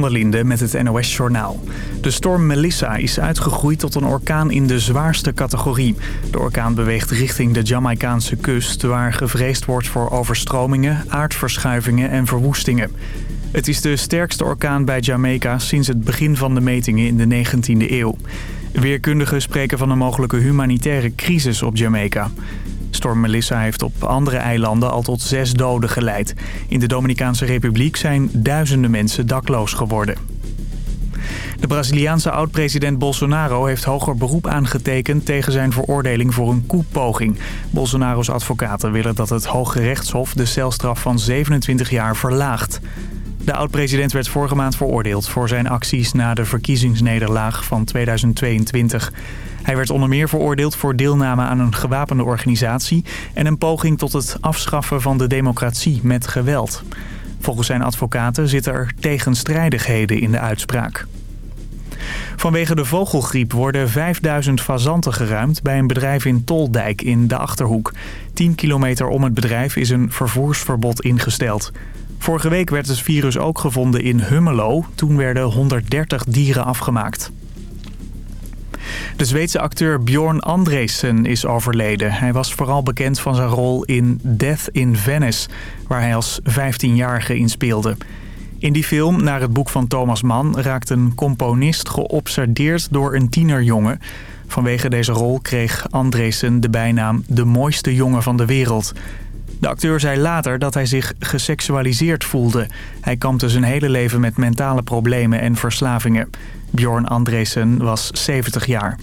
van met het NOS-journaal. De storm Melissa is uitgegroeid tot een orkaan in de zwaarste categorie. De orkaan beweegt richting de Jamaicaanse kust... waar gevreesd wordt voor overstromingen, aardverschuivingen en verwoestingen. Het is de sterkste orkaan bij Jamaica sinds het begin van de metingen in de 19e eeuw. Weerkundigen spreken van een mogelijke humanitaire crisis op Jamaica. Storm Melissa heeft op andere eilanden al tot zes doden geleid. In de Dominicaanse Republiek zijn duizenden mensen dakloos geworden. De Braziliaanse oud-president Bolsonaro heeft hoger beroep aangetekend tegen zijn veroordeling voor een koepoging. Bolsonaro's advocaten willen dat het Hoge Rechtshof de celstraf van 27 jaar verlaagt. De oud-president werd vorige maand veroordeeld voor zijn acties na de verkiezingsnederlaag van 2022. Hij werd onder meer veroordeeld voor deelname aan een gewapende organisatie... en een poging tot het afschaffen van de democratie met geweld. Volgens zijn advocaten zitten er tegenstrijdigheden in de uitspraak. Vanwege de vogelgriep worden 5000 fazanten geruimd bij een bedrijf in Toldijk in de Achterhoek. 10 kilometer om het bedrijf is een vervoersverbod ingesteld. Vorige week werd het virus ook gevonden in Hummelo. Toen werden 130 dieren afgemaakt. De Zweedse acteur Bjorn Andresen is overleden. Hij was vooral bekend van zijn rol in Death in Venice, waar hij als 15-jarige in speelde. In die film, naar het boek van Thomas Mann, raakt een componist geobsedeerd door een tienerjongen. Vanwege deze rol kreeg Andresen de bijnaam de mooiste jongen van de wereld. De acteur zei later dat hij zich geseksualiseerd voelde. Hij kampte zijn hele leven met mentale problemen en verslavingen. Bjorn Andresen was 70 jaar.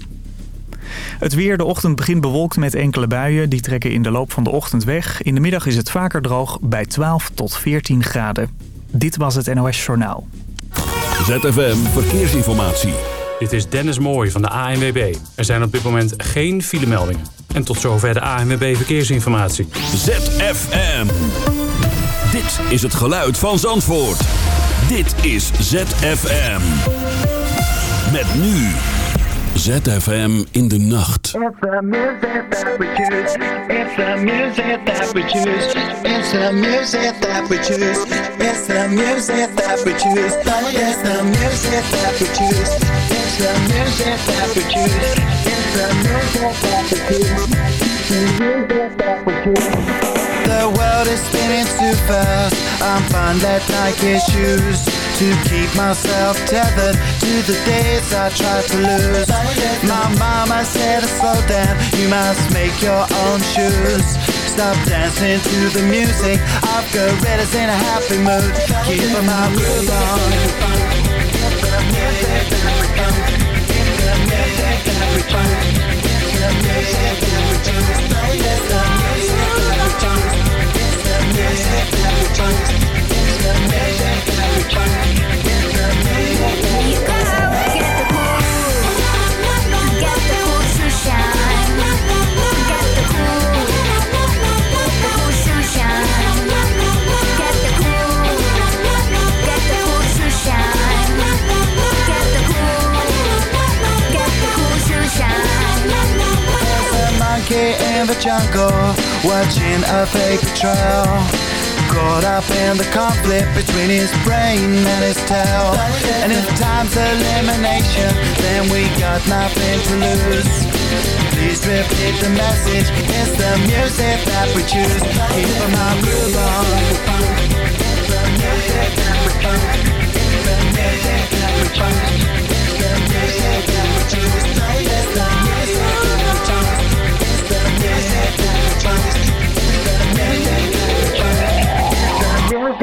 Het weer, de ochtend begint bewolkt met enkele buien. Die trekken in de loop van de ochtend weg. In de middag is het vaker droog bij 12 tot 14 graden. Dit was het NOS Journaal. ZFM Verkeersinformatie. Dit is Dennis Mooij van de ANWB. Er zijn op dit moment geen filemeldingen. En tot zover de ANWB Verkeersinformatie. ZFM. Dit is het geluid van Zandvoort. Dit is ZFM. Met nu ZFM in de nacht. It's the music that we choose. It's the music that we choose. It's the music that we choose. It's the music that we choose. It's the music that we choose. It's the music that we choose. It's the music that we choose. The world is spinning too fast. I'm fine that Nike shoes to keep myself tethered to the days I tried to lose. My mama said to slow down, you must make your own shoes. Stop dancing to the music. I've got gorillas in a happy mood. Keep my groove on. in the jungle Watching a fake trail Caught up in the conflict between his brain and his tail. And if time's elimination Then we got nothing to lose. Please repeat the message. It's the music that we choose. Keep my groove on. The music that we choose the music that we choose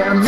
It's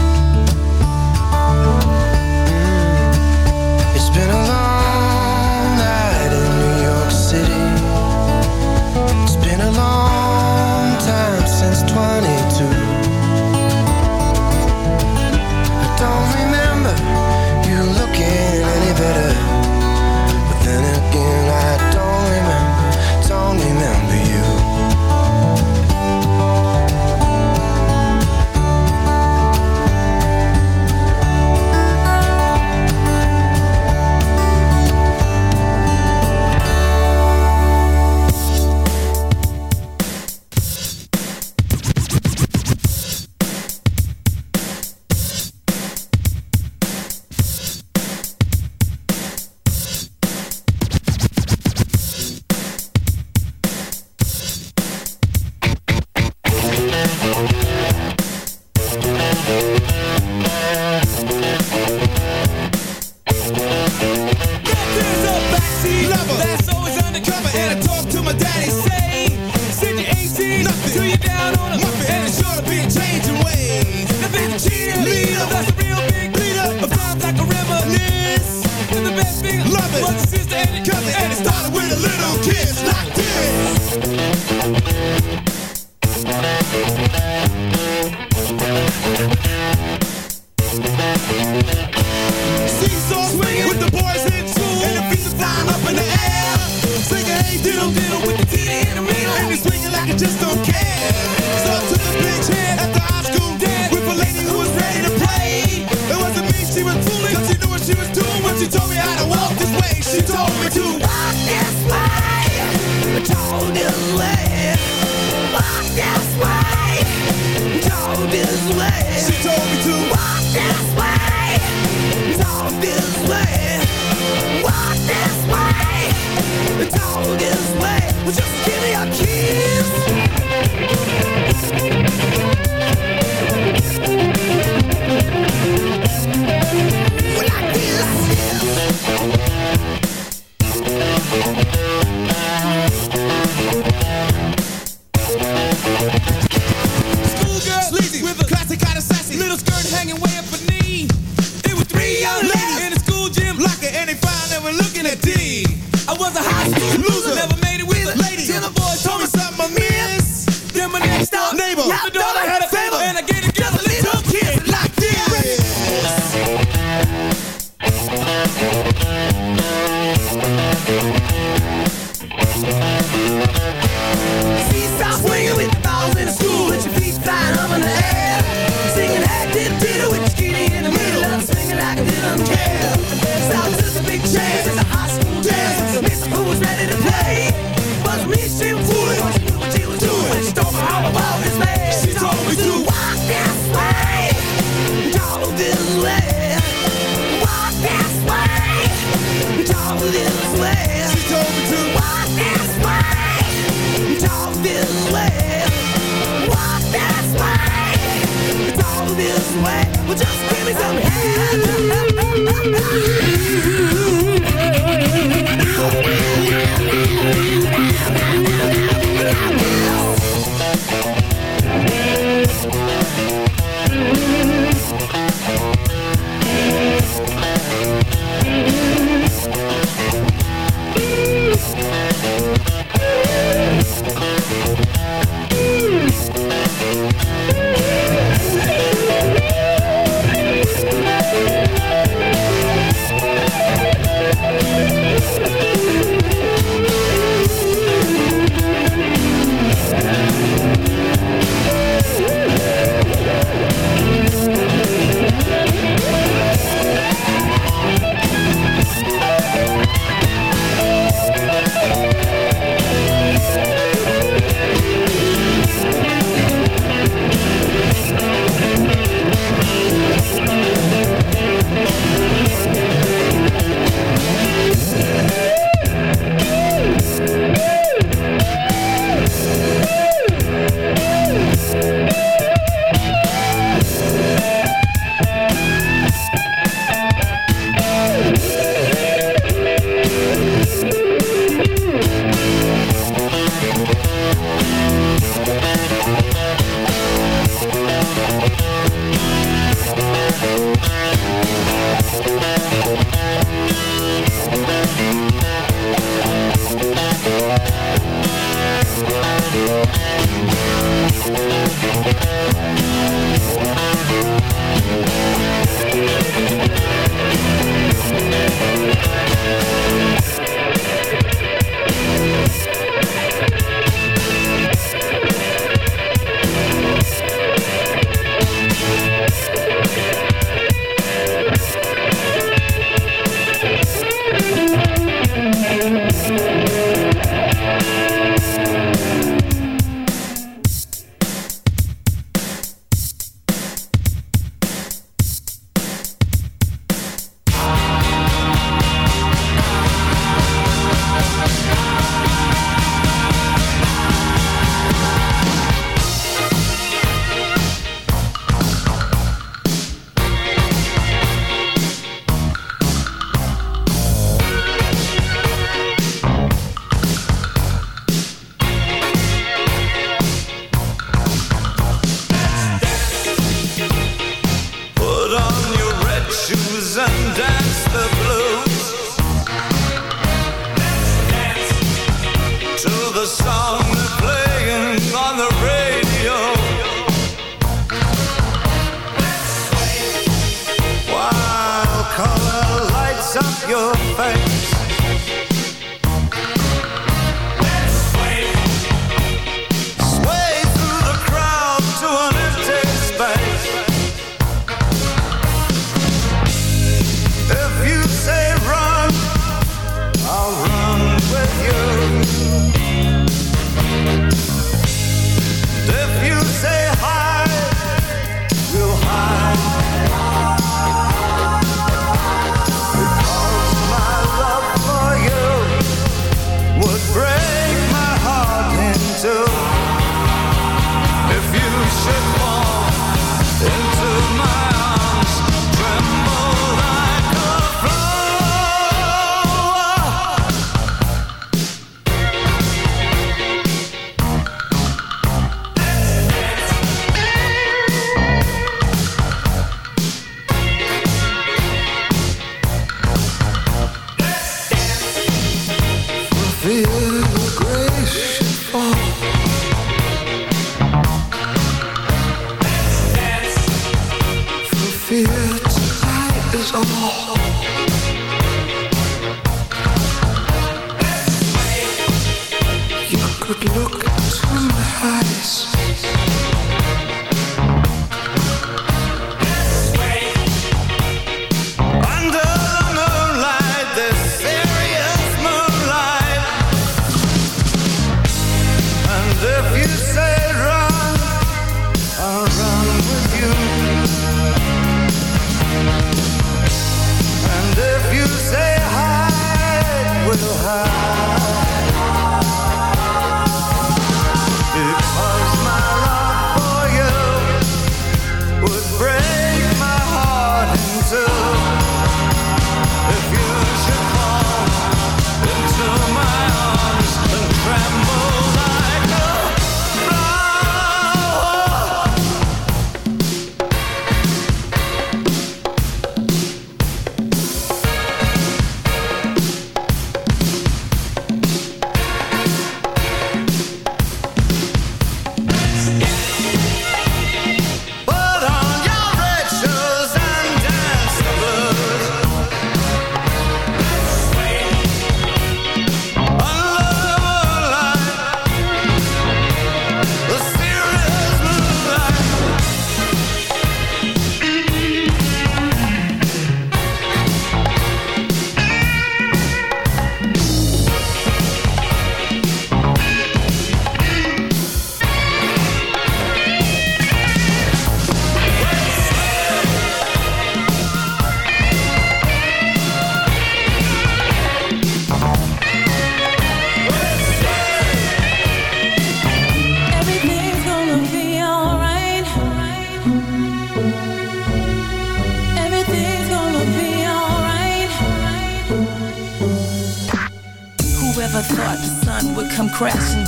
And they swinging like I just don't care. Give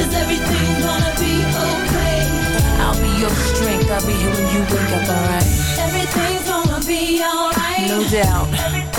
Is everything gonna be okay? I'll be your strength. I'll be here when you wake up, alright? Everything's gonna be alright. Yeah. Everything's gonna be okay. No doubt.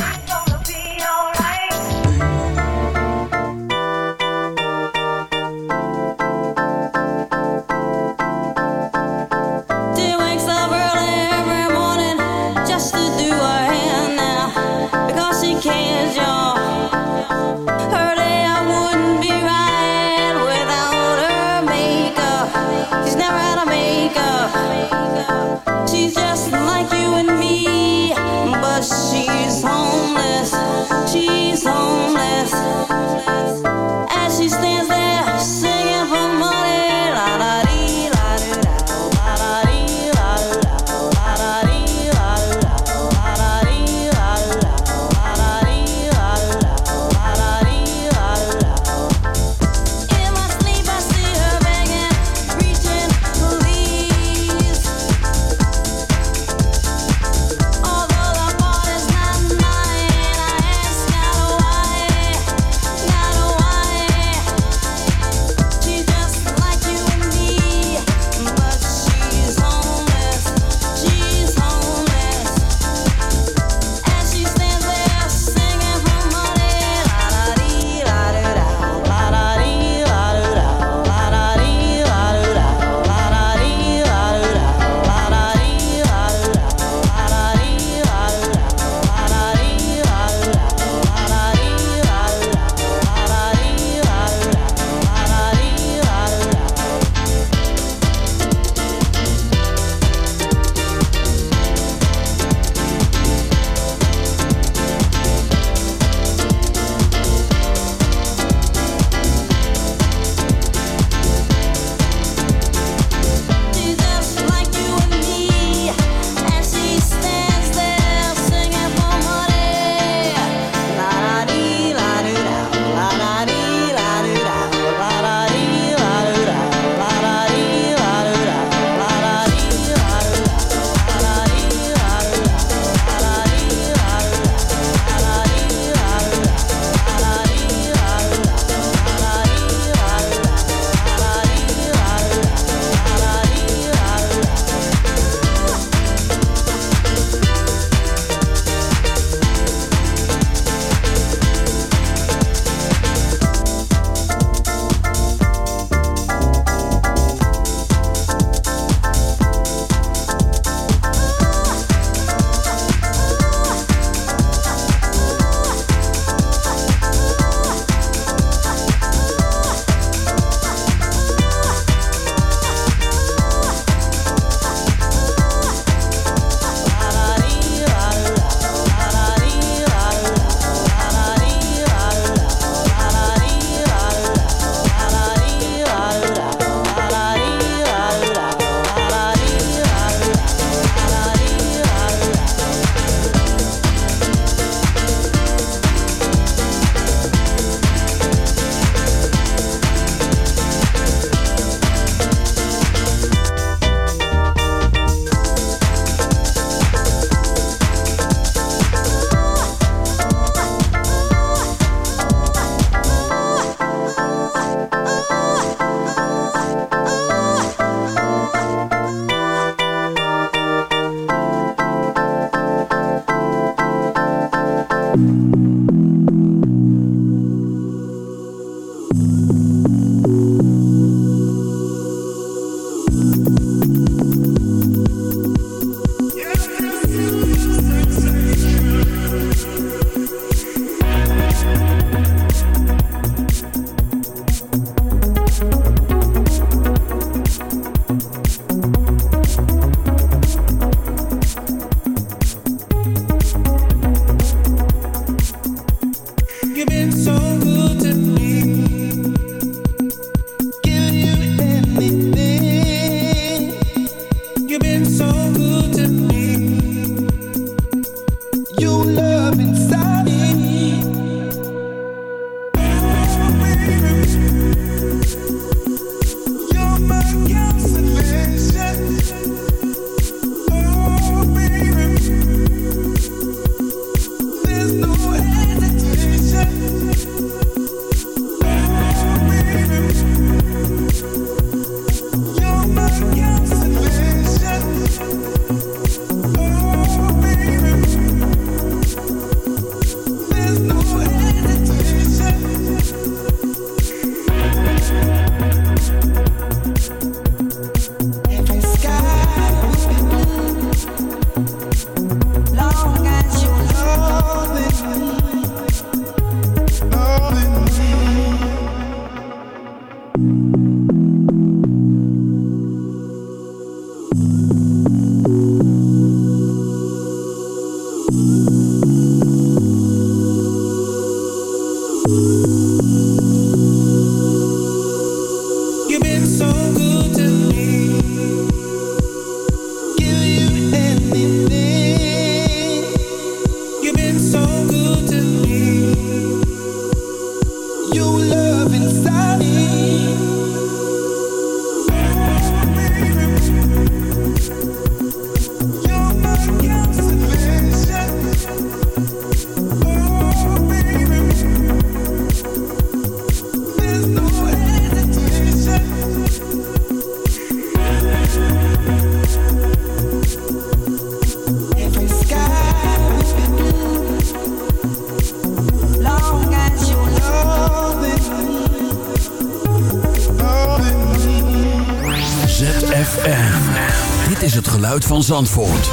Zandvoort.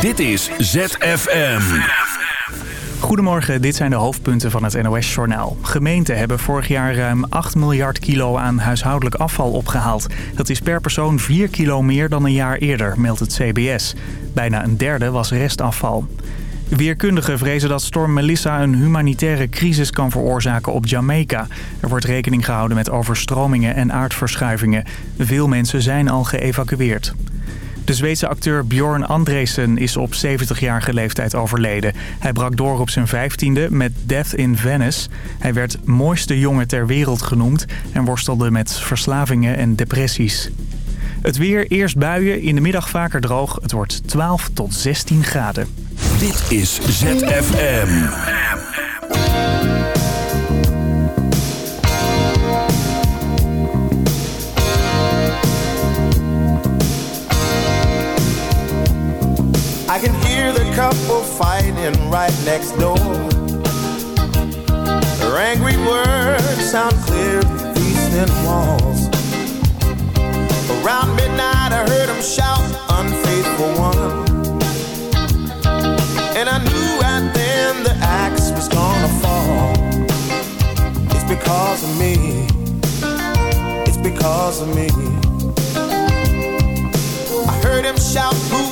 Dit is ZFM. Goedemorgen, dit zijn de hoofdpunten van het NOS-journaal. Gemeenten hebben vorig jaar ruim 8 miljard kilo aan huishoudelijk afval opgehaald. Dat is per persoon 4 kilo meer dan een jaar eerder, meldt het CBS. Bijna een derde was restafval. Weerkundigen vrezen dat storm Melissa een humanitaire crisis kan veroorzaken op Jamaica. Er wordt rekening gehouden met overstromingen en aardverschuivingen. Veel mensen zijn al geëvacueerd. De Zweedse acteur Bjorn Andresen is op 70-jarige leeftijd overleden. Hij brak door op zijn 15e met Death in Venice. Hij werd mooiste jongen ter wereld genoemd en worstelde met verslavingen en depressies. Het weer, eerst buien, in de middag vaker droog. Het wordt 12 tot 16 graden. Dit is ZFM. I can hear the couple fighting right next door. Their angry words sound clear through these thin walls. Around midnight, I heard them shout, unfaithful one. And I knew right then the axe was gonna fall. It's because of me. It's because of me. I heard him shout, Who?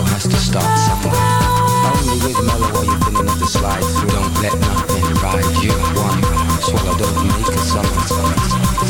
sorrow has to start somewhere. Only with mellow are you've been another slide through. Don't let nothing ride you. One swallow, don't make a summer.